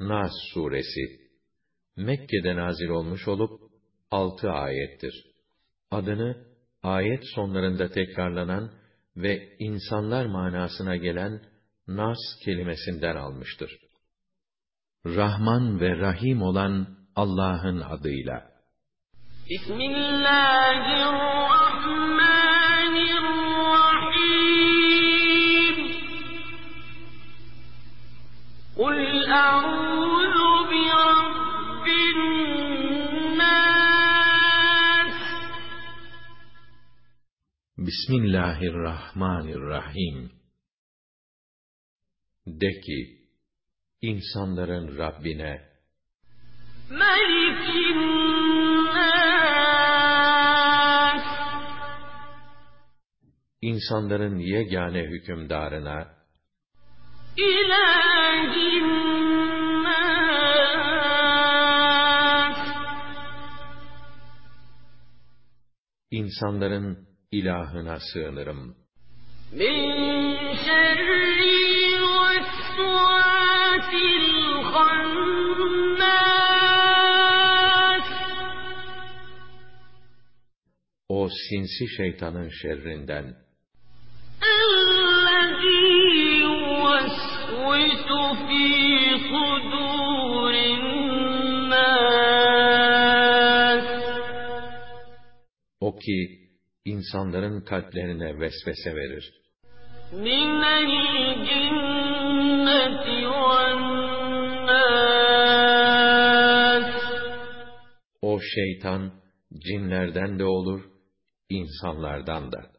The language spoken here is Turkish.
Nas suresi Mekke'de nazil olmuş olup altı ayettir. Adını ayet sonlarında tekrarlanan ve insanlar manasına gelen Nas kelimesinden almıştır. Rahman ve Rahim olan Allah'ın adıyla. Bismillahirrahmanirrahim. Kul a'udhu bi rabbin nas. Bismillahirrahmanirrahim. De ki, insanların Rabbine, insanların yegane hükümdarına. İnsanların ilahına sığınırım. Min şerri. O sinsi şeytanın şerrinden, صدور الناس o ki insanların kalplerine vesvese verir. من الجنة والناس O şeytan cinlerden de olur, insanlardan da.